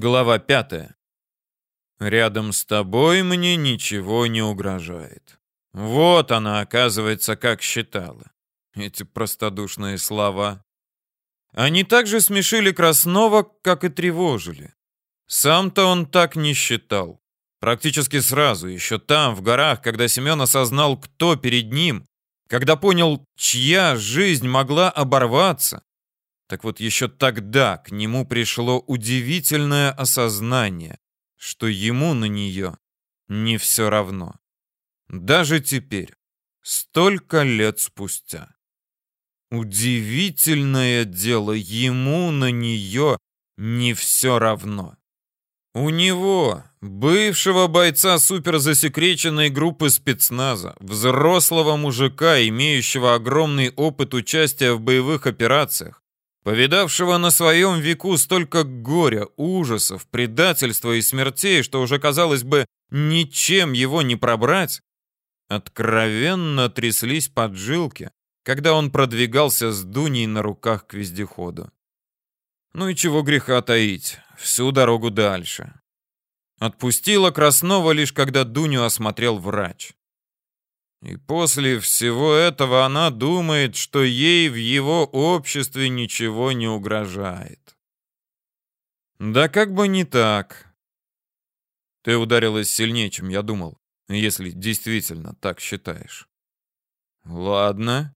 Глава пятая. Рядом с тобой мне ничего не угрожает. Вот она, оказывается, как считала. Эти простодушные слова. Они также смешили Краснова, как и тревожили. Сам-то он так не считал. Практически сразу, еще там, в горах, когда Семен осознал, кто перед ним, когда понял, чья жизнь могла оборваться, так вот, еще тогда к нему пришло удивительное осознание, что ему на нее не все равно. Даже теперь, столько лет спустя. Удивительное дело, ему на нее не все равно. У него, бывшего бойца суперзасекреченной группы спецназа, взрослого мужика, имеющего огромный опыт участия в боевых операциях, повидавшего на своем веку столько горя, ужасов, предательства и смертей, что уже, казалось бы, ничем его не пробрать, откровенно тряслись поджилки, когда он продвигался с Дуней на руках к вездеходу. Ну и чего греха таить, всю дорогу дальше. Отпустила Краснова лишь когда Дуню осмотрел врач. И после всего этого она думает, что ей в его обществе ничего не угрожает. Да как бы не так. Ты ударилась сильнее, чем я думал, если действительно так считаешь. Ладно.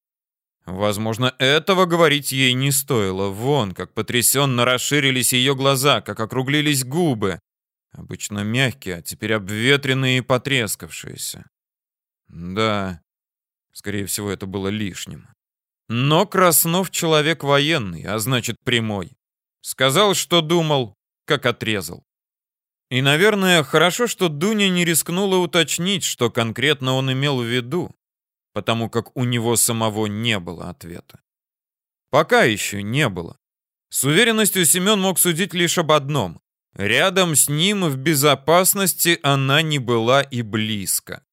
Возможно, этого говорить ей не стоило. Вон, как потрясенно расширились ее глаза, как округлились губы. Обычно мягкие, а теперь обветренные и потрескавшиеся. Да, скорее всего, это было лишним. Но Краснов человек военный, а значит прямой. Сказал, что думал, как отрезал. И, наверное, хорошо, что Дуня не рискнула уточнить, что конкретно он имел в виду, потому как у него самого не было ответа. Пока еще не было. С уверенностью Семен мог судить лишь об одном. Рядом с ним в безопасности она не была и близко.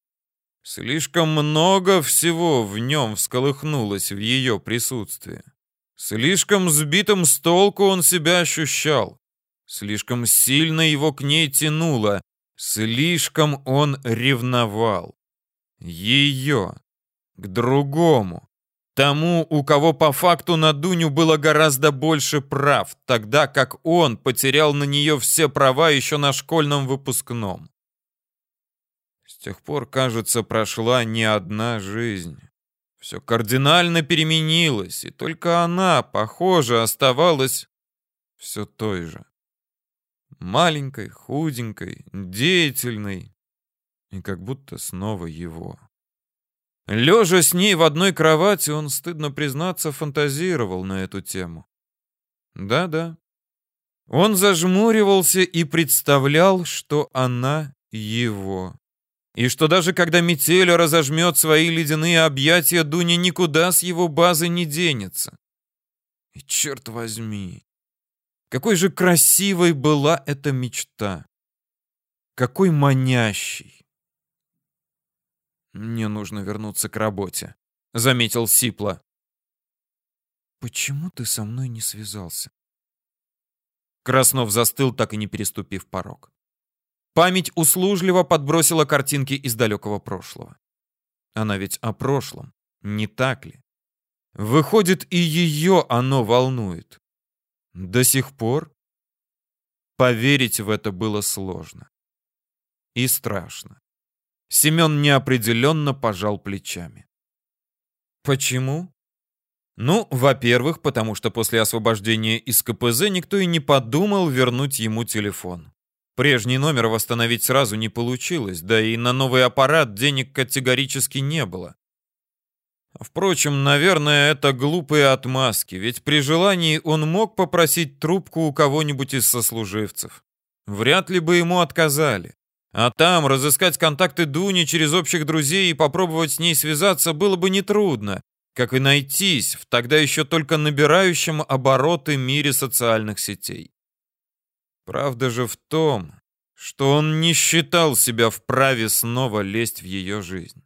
Слишком много всего в нем всколыхнулось в ее присутствии. Слишком сбитым с толку он себя ощущал. Слишком сильно его к ней тянуло. Слишком он ревновал. Ее. К другому. Тому, у кого по факту на Дуню было гораздо больше прав, тогда как он потерял на нее все права еще на школьном выпускном тех пор, кажется, прошла не одна жизнь. Все кардинально переменилось, и только она, похоже, оставалась все той же. Маленькой, худенькой, деятельной, и как будто снова его. Лежа с ней в одной кровати, он, стыдно признаться, фантазировал на эту тему. Да-да. Он зажмуривался и представлял, что она его. И что даже когда метель разожмет свои ледяные объятия, Дуня никуда с его базы не денется. И черт возьми, какой же красивой была эта мечта. Какой манящий. Мне нужно вернуться к работе, заметил Сипла. Почему ты со мной не связался? Краснов застыл, так и не переступив порог. Память услужливо подбросила картинки из далекого прошлого. Она ведь о прошлом, не так ли? Выходит, и ее оно волнует. До сих пор? Поверить в это было сложно. И страшно. Семен неопределенно пожал плечами. Почему? Ну, во-первых, потому что после освобождения из КПЗ никто и не подумал вернуть ему телефон. Прежний номер восстановить сразу не получилось, да и на новый аппарат денег категорически не было. Впрочем, наверное, это глупые отмазки, ведь при желании он мог попросить трубку у кого-нибудь из сослуживцев. Вряд ли бы ему отказали. А там разыскать контакты Дуни через общих друзей и попробовать с ней связаться было бы нетрудно, как и найтись в тогда еще только набирающем обороты мире социальных сетей. Правда же в том, что он не считал себя вправе снова лезть в ее жизнь.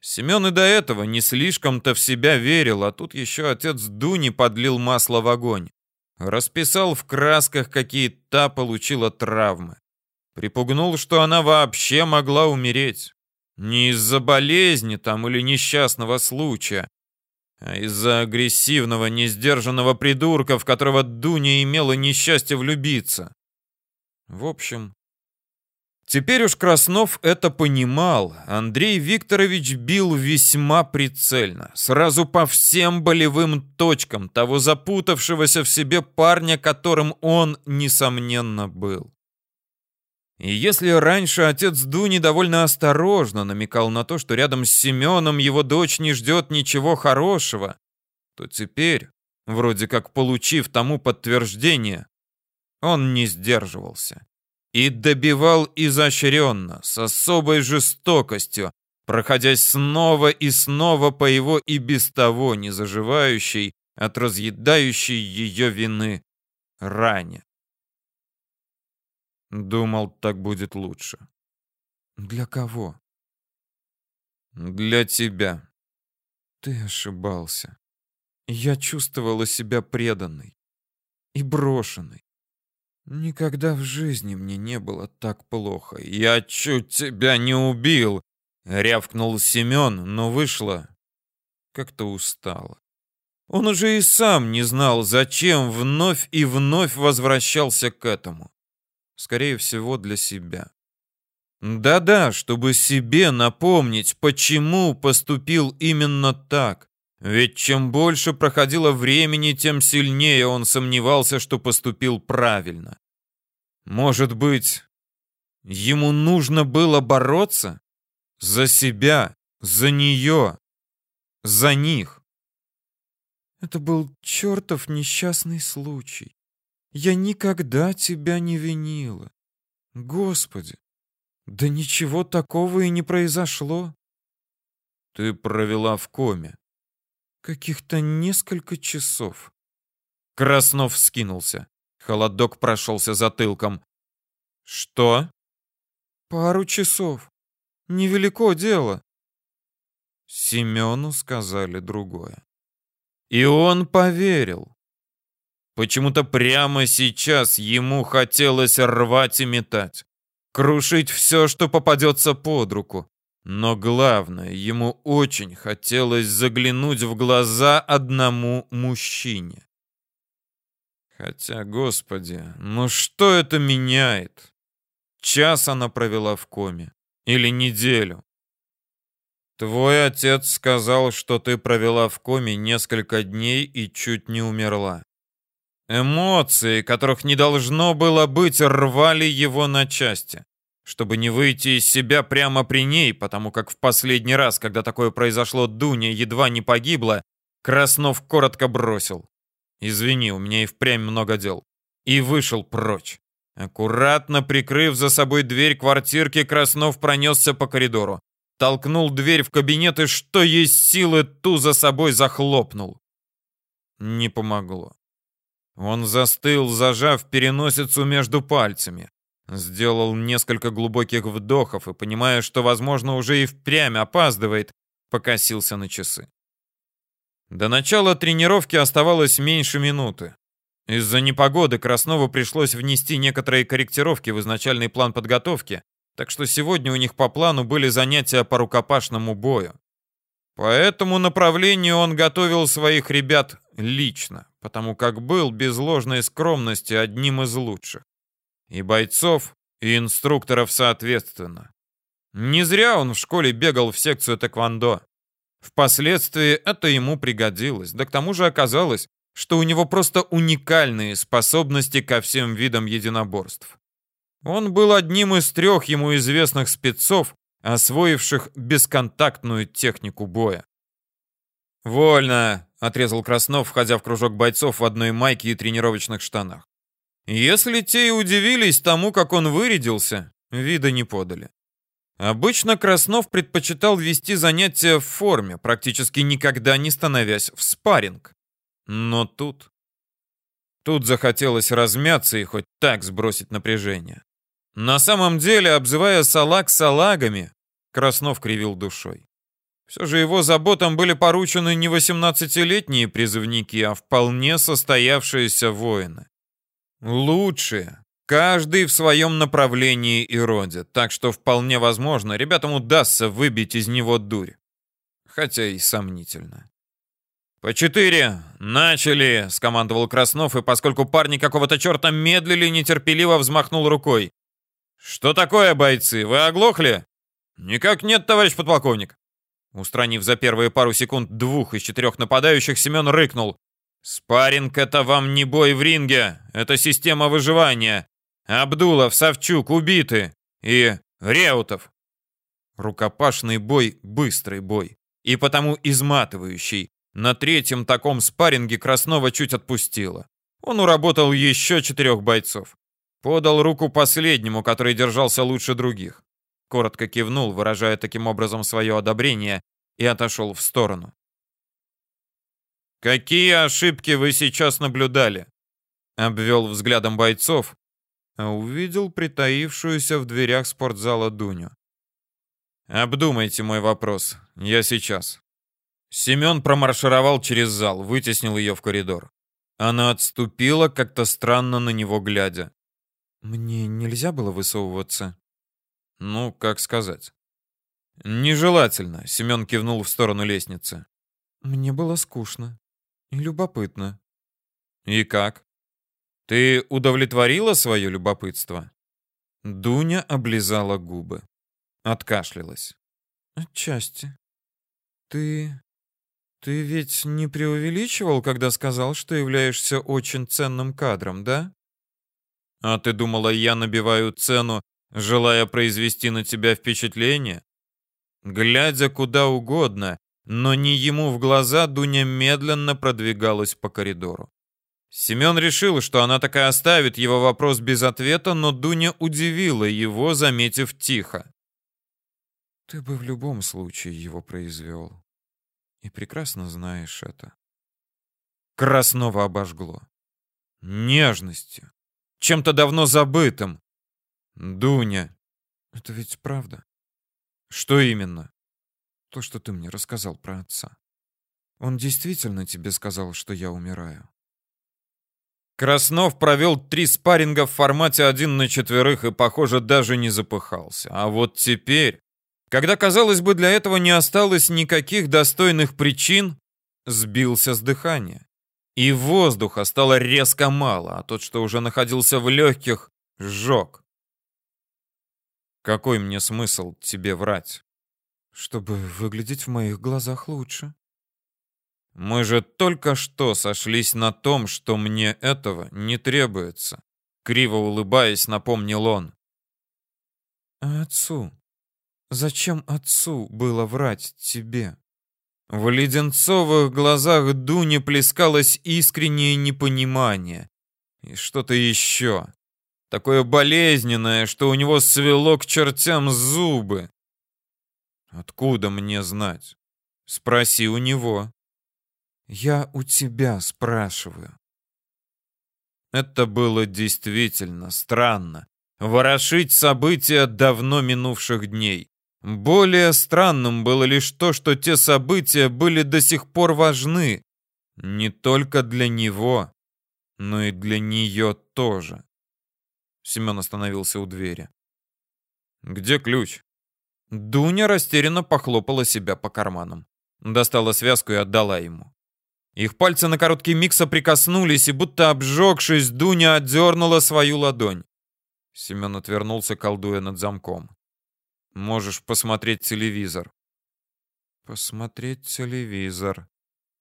Семен и до этого не слишком-то в себя верил, а тут еще отец Дуни подлил масло в огонь. Расписал в красках, какие та получила травмы. Припугнул, что она вообще могла умереть. Не из-за болезни там или несчастного случая, а из-за агрессивного, несдержанного придурка, в которого Дуня имела несчастье влюбиться. В общем, теперь уж Краснов это понимал. Андрей Викторович бил весьма прицельно, сразу по всем болевым точкам того запутавшегося в себе парня, которым он, несомненно, был. И если раньше отец Дуни довольно осторожно намекал на то, что рядом с Семеном его дочь не ждет ничего хорошего, то теперь, вроде как получив тому подтверждение, он не сдерживался и добивал изощренно, с особой жестокостью, проходясь снова и снова по его и без того не заживающей от разъедающей ее вины ране. Думал, так будет лучше. Для кого? Для тебя. Ты ошибался. Я чувствовала себя преданной и брошенной. Никогда в жизни мне не было так плохо. Я чуть тебя не убил, рявкнул Семен, но вышло как-то устало. Он уже и сам не знал, зачем вновь и вновь возвращался к этому скорее всего, для себя. Да-да, чтобы себе напомнить, почему поступил именно так. Ведь чем больше проходило времени, тем сильнее он сомневался, что поступил правильно. Может быть, ему нужно было бороться? За себя, за нее, за них. Это был чертов несчастный случай. Я никогда тебя не винила. Господи, да ничего такого и не произошло. Ты провела в коме. Каких-то несколько часов. Краснов скинулся. Холодок прошелся затылком. Что? Пару часов. Невелико дело. Семену сказали другое. И он поверил. Почему-то прямо сейчас ему хотелось рвать и метать, крушить все, что попадется под руку. Но главное, ему очень хотелось заглянуть в глаза одному мужчине. Хотя, господи, ну что это меняет? Час она провела в коме. Или неделю. Твой отец сказал, что ты провела в коме несколько дней и чуть не умерла. Эмоции, которых не должно было быть, рвали его на части, чтобы не выйти из себя прямо при ней, потому как в последний раз, когда такое произошло, Дуня едва не погибла, Краснов коротко бросил. «Извини, у меня и впрямь много дел». И вышел прочь. Аккуратно прикрыв за собой дверь квартирки, Краснов пронесся по коридору. Толкнул дверь в кабинет и, что есть силы, ту за собой захлопнул. Не помогло. Он застыл, зажав переносицу между пальцами. Сделал несколько глубоких вдохов и, понимая, что, возможно, уже и впрямь опаздывает, покосился на часы. До начала тренировки оставалось меньше минуты. Из-за непогоды Краснову пришлось внести некоторые корректировки в изначальный план подготовки, так что сегодня у них по плану были занятия по рукопашному бою. По этому направлению он готовил своих ребят лично, потому как был без ложной скромности одним из лучших. И бойцов, и инструкторов соответственно. Не зря он в школе бегал в секцию тэквондо. Впоследствии это ему пригодилось, да к тому же оказалось, что у него просто уникальные способности ко всем видам единоборств. Он был одним из трех ему известных спецов, освоивших бесконтактную технику боя. «Вольно!» — отрезал Краснов, входя в кружок бойцов в одной майке и тренировочных штанах. Если те и удивились тому, как он вырядился, вида не подали. Обычно Краснов предпочитал вести занятия в форме, практически никогда не становясь в спарринг. Но тут... Тут захотелось размяться и хоть так сбросить напряжение. На самом деле, обзывая салаг салагами, Краснов кривил душой. Все же его заботам были поручены не 18-летние призывники, а вполне состоявшиеся воины. Лучшие, каждый в своем направлении и роде, так что вполне возможно, ребятам удастся выбить из него дурь. Хотя и сомнительно. «По четыре! Начали!» — скомандовал Краснов, и поскольку парни какого-то черта медлили, нетерпеливо взмахнул рукой. «Что такое, бойцы? Вы оглохли?» «Никак нет, товарищ подполковник!» Устранив за первые пару секунд двух из четырех нападающих, Семен рыкнул. «Спарринг — это вам не бой в ринге, это система выживания. Абдулов, Савчук убиты. И Реутов». Рукопашный бой — быстрый бой. И потому изматывающий. На третьем таком спарринге Краснова чуть отпустило. Он уработал еще четырех бойцов. Подал руку последнему, который держался лучше других. Коротко кивнул, выражая таким образом свое одобрение, и отошел в сторону. «Какие ошибки вы сейчас наблюдали?» Обвел взглядом бойцов, а увидел притаившуюся в дверях спортзала Дуню. «Обдумайте мой вопрос. Я сейчас». Семен промаршировал через зал, вытеснил ее в коридор. Она отступила, как-то странно на него глядя. «Мне нельзя было высовываться?» «Ну, как сказать?» «Нежелательно», — Семен кивнул в сторону лестницы. «Мне было скучно любопытно». «И как? Ты удовлетворила свое любопытство?» Дуня облизала губы. Откашлялась. «Отчасти. Ты «Ты ведь не преувеличивал, когда сказал, что являешься очень ценным кадром, да?» «А ты думала, я набиваю цену, желая произвести на тебя впечатление?» Глядя куда угодно, но не ему в глаза, Дуня медленно продвигалась по коридору. Семен решил, что она такая оставит его вопрос без ответа, но Дуня удивила его, заметив тихо. «Ты бы в любом случае его произвел. И прекрасно знаешь это. Краснова обожгло. Нежностью. Чем-то давно забытым. Дуня. Это ведь правда? Что именно? То, что ты мне рассказал про отца. Он действительно тебе сказал, что я умираю. Краснов провел три спарринга в формате один на четверых и, похоже, даже не запыхался. А вот теперь когда, казалось бы, для этого не осталось никаких достойных причин, сбился с дыхания. И воздуха стало резко мало, а тот, что уже находился в легких, сжег. Какой мне смысл тебе врать? Чтобы выглядеть в моих глазах лучше. Мы же только что сошлись на том, что мне этого не требуется. Криво улыбаясь, напомнил он. А отцу Зачем отцу было врать тебе? В леденцовых глазах Дуни плескалось искреннее непонимание. И что-то еще. Такое болезненное, что у него свело к чертям зубы. Откуда мне знать? Спроси у него. Я у тебя спрашиваю. Это было действительно странно. Ворошить события давно минувших дней. Более странным было лишь то, что те события были до сих пор важны не только для него, но и для нее тоже. Семен остановился у двери. «Где ключ?» Дуня растерянно похлопала себя по карманам. Достала связку и отдала ему. Их пальцы на короткий миг соприкоснулись, и будто обжегшись, Дуня отдернула свою ладонь. Семен отвернулся, колдуя над замком. Можешь посмотреть телевизор. Посмотреть телевизор.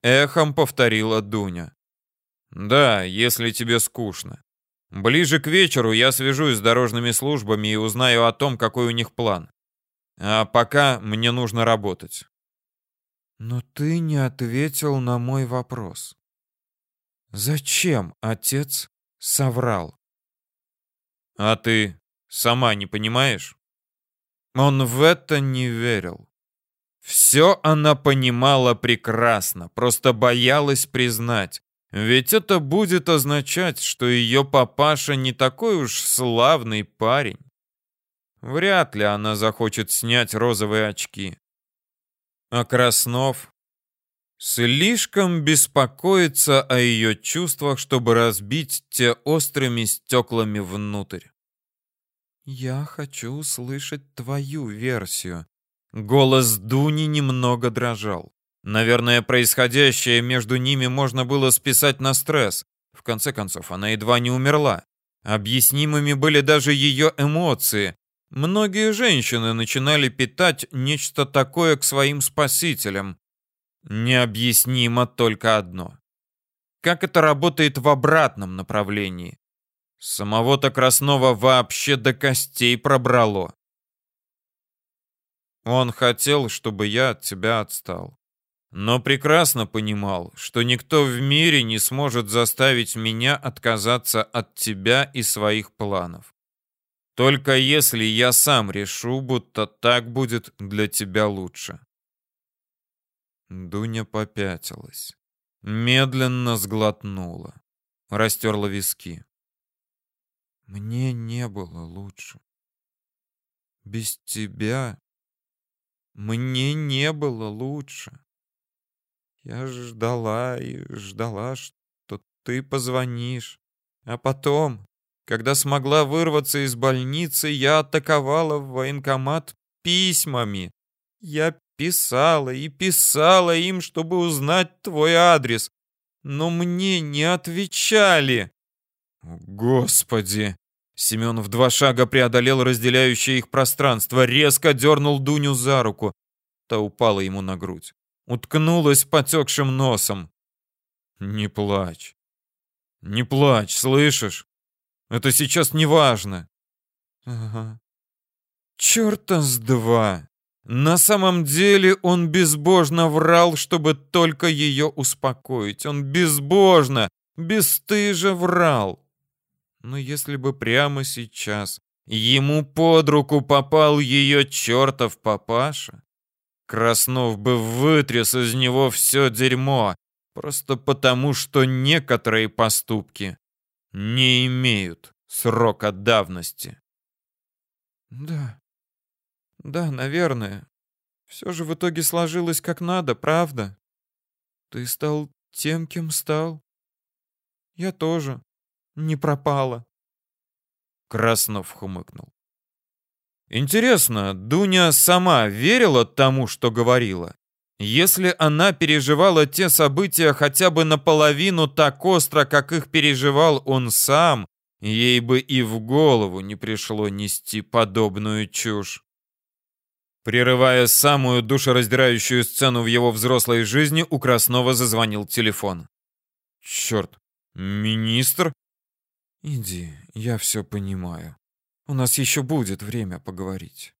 Эхом повторила Дуня. Да, если тебе скучно. Ближе к вечеру я свяжусь с дорожными службами и узнаю о том, какой у них план. А пока мне нужно работать. Но ты не ответил на мой вопрос. Зачем отец соврал? А ты сама не понимаешь? Он в это не верил. Все она понимала прекрасно, просто боялась признать. Ведь это будет означать, что ее папаша не такой уж славный парень. Вряд ли она захочет снять розовые очки. А Краснов слишком беспокоится о ее чувствах, чтобы разбить те острыми стеклами внутрь. «Я хочу услышать твою версию». Голос Дуни немного дрожал. Наверное, происходящее между ними можно было списать на стресс. В конце концов, она едва не умерла. Объяснимыми были даже ее эмоции. Многие женщины начинали питать нечто такое к своим спасителям. Необъяснимо только одно. Как это работает в обратном направлении? Самого-то Краснова вообще до костей пробрало. Он хотел, чтобы я от тебя отстал. Но прекрасно понимал, что никто в мире не сможет заставить меня отказаться от тебя и своих планов. Только если я сам решу, будто так будет для тебя лучше. Дуня попятилась. Медленно сглотнула. Растерла виски. Мне не было лучше. Без тебя мне не было лучше. Я ждала и ждала, что ты позвонишь. А потом, когда смогла вырваться из больницы, я атаковала в военкомат письмами. Я писала и писала им, чтобы узнать твой адрес, но мне не отвечали. Господи! Семен в два шага преодолел разделяющее их пространство, резко дернул Дуню за руку. Та упала ему на грудь. Уткнулась потекшим носом. «Не плачь. Не плачь, слышишь? Это сейчас не важно». «Ага. Чёрта с два!» На самом деле он безбожно врал, чтобы только ее успокоить. Он безбожно, бесстыже врал. Но если бы прямо сейчас ему под руку попал ее чертов папаша, Краснов бы вытряс из него все дерьмо, просто потому, что некоторые поступки не имеют срока давности. Да, да, наверное. Все же в итоге сложилось как надо, правда? Ты стал тем, кем стал. Я тоже не пропала. Краснов хмыкнул. Интересно, Дуня сама верила тому, что говорила? Если она переживала те события хотя бы наполовину так остро, как их переживал он сам, ей бы и в голову не пришло нести подобную чушь. Прерывая самую душераздирающую сцену в его взрослой жизни, у Краснова зазвонил телефон. «Черт, министр?» «Иди, я все понимаю. У нас еще будет время поговорить.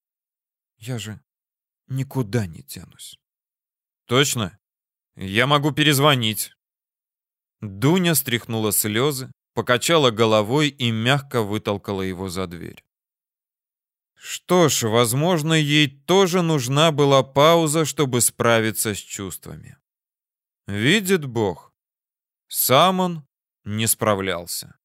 Я же никуда не тянусь». «Точно? Я могу перезвонить». Дуня стряхнула слезы, покачала головой и мягко вытолкала его за дверь. Что ж, возможно, ей тоже нужна была пауза, чтобы справиться с чувствами. Видит Бог, сам он не справлялся.